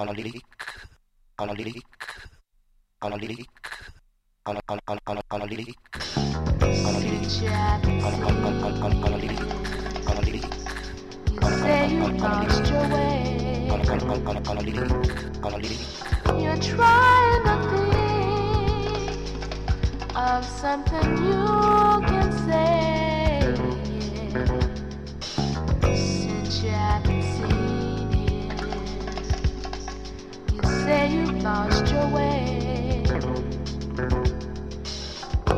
analytic, analytic, analytic, ana- ana- ana- ana- analytic, You're trying to think of something you can say. Since say you've lost your way.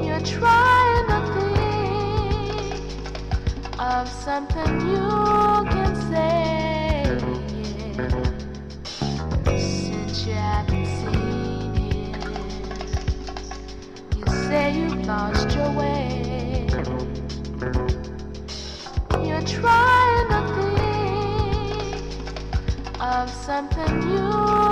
You're trying to think of something you can say. Since you haven't seen it, you say you've lost your way. You're trying to think of something you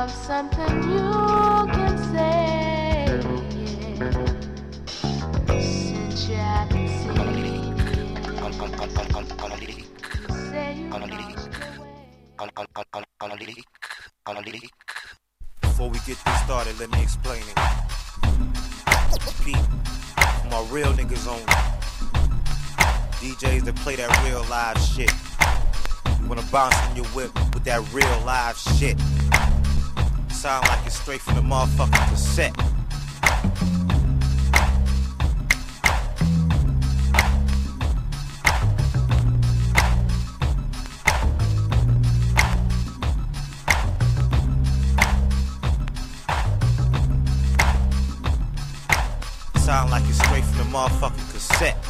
of something you can say. Since you haven't seen analytic, you say Analytic. lost. Before we get this started, let me explain it. Pete, my real niggas on DJs that play that real live shit. You wanna bounce in your whip with that real live shit. Sound like it's straight from the motherfucking cassette. Sound like it's straight from the motherfucking cassette.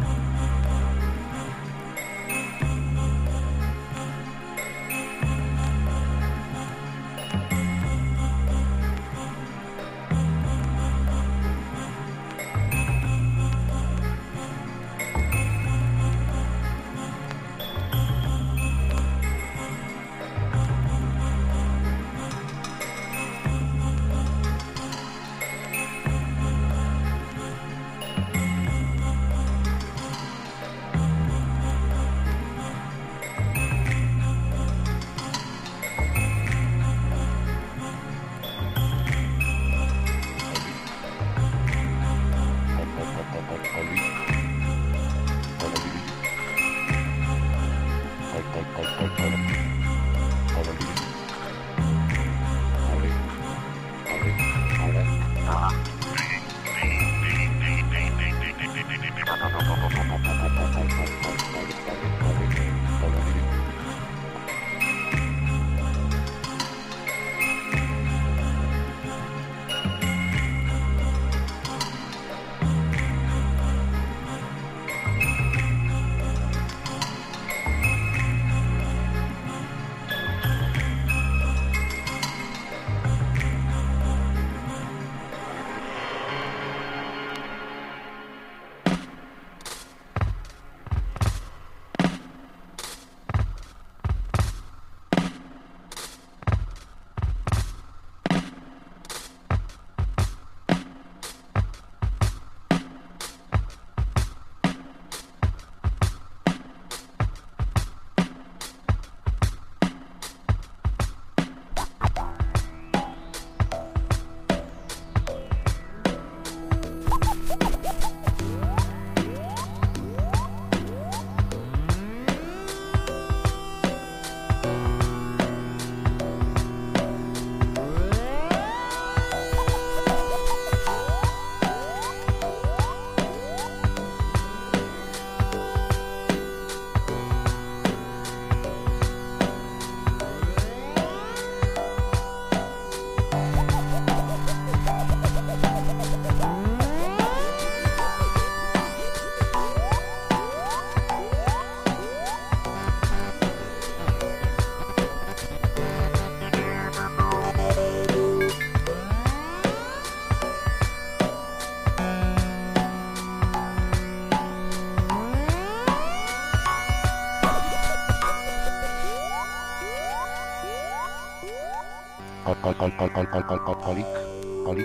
on on on on on on Alik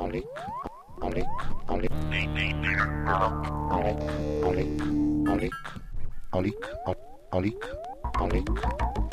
Alik Alik Alik Alik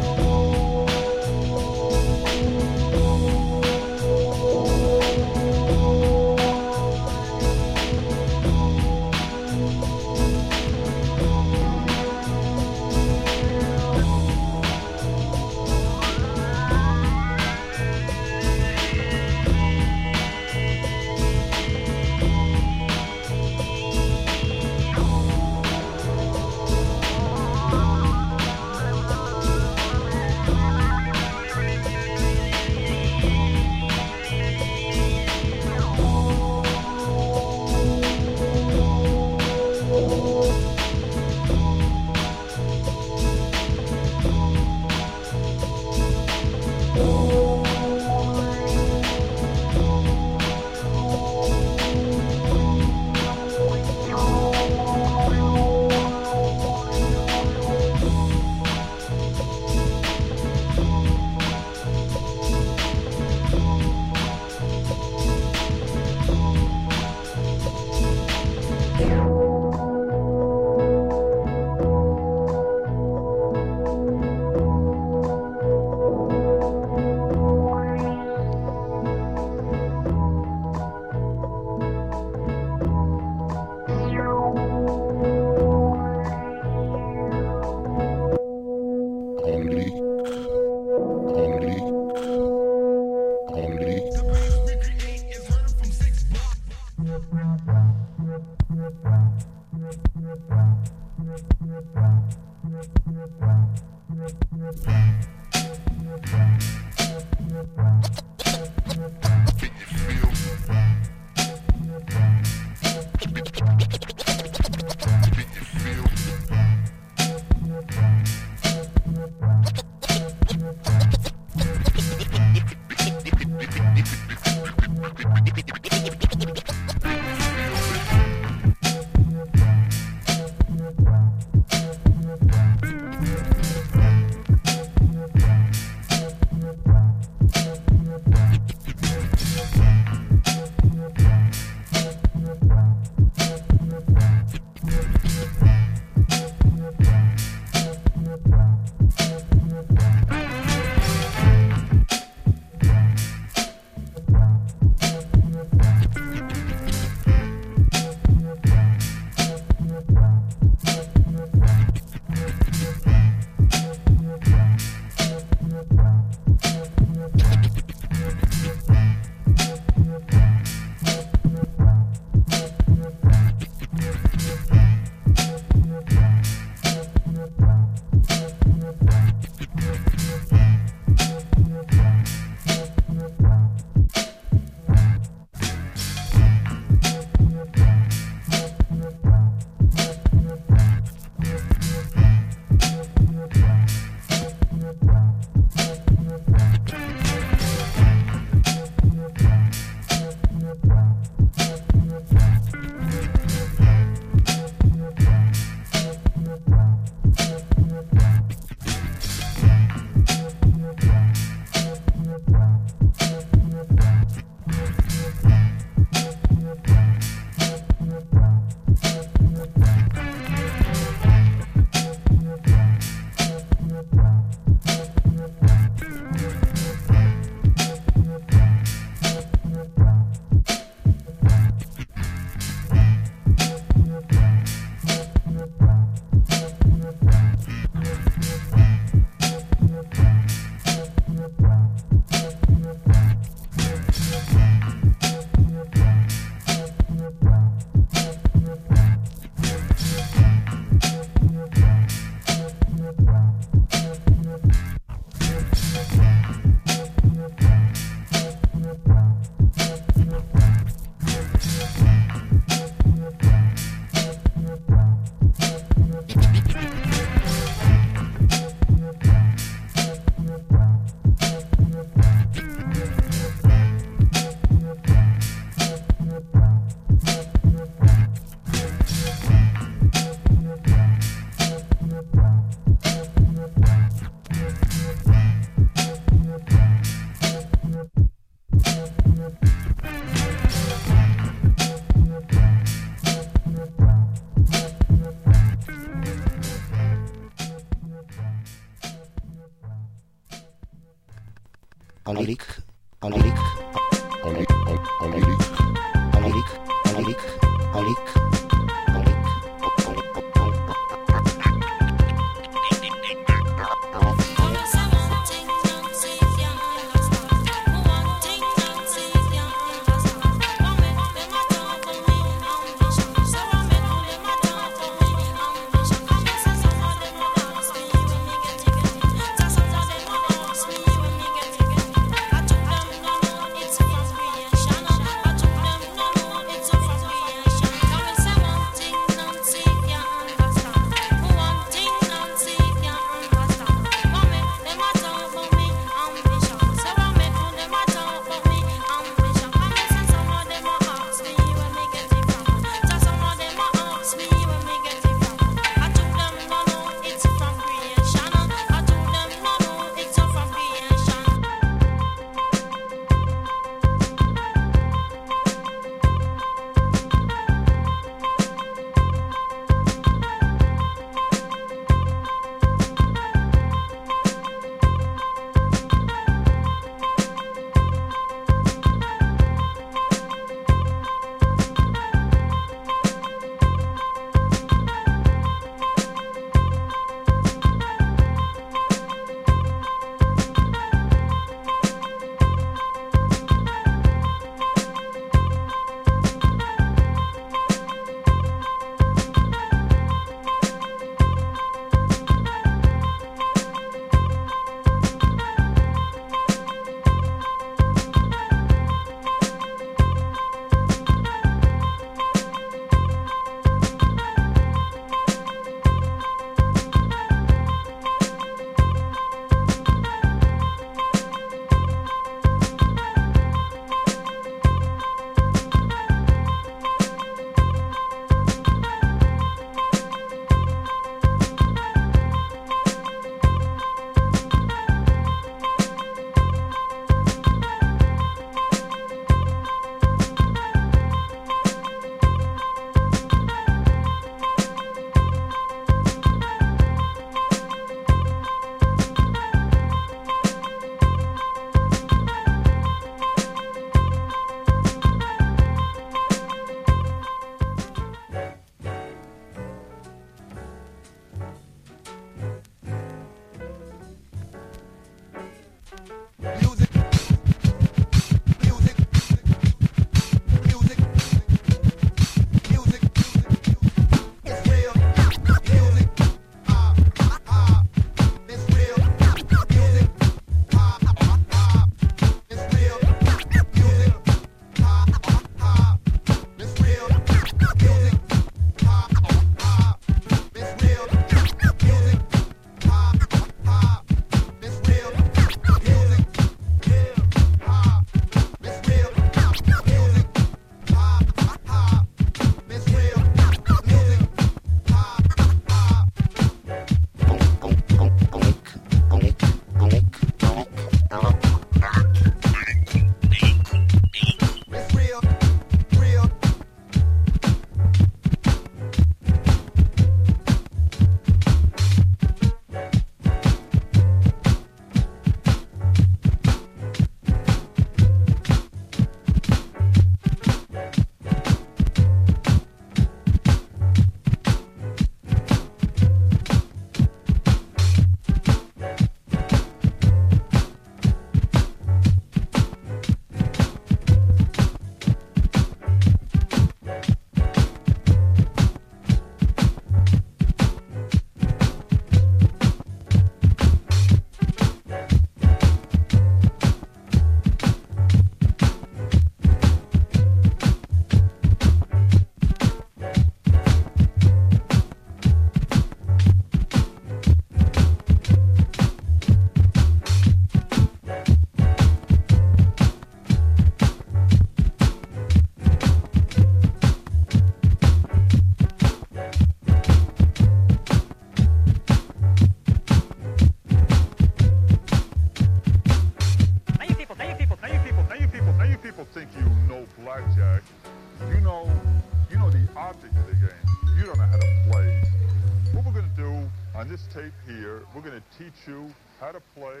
you how to play,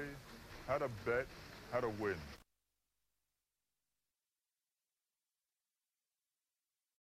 how to bet, how to win.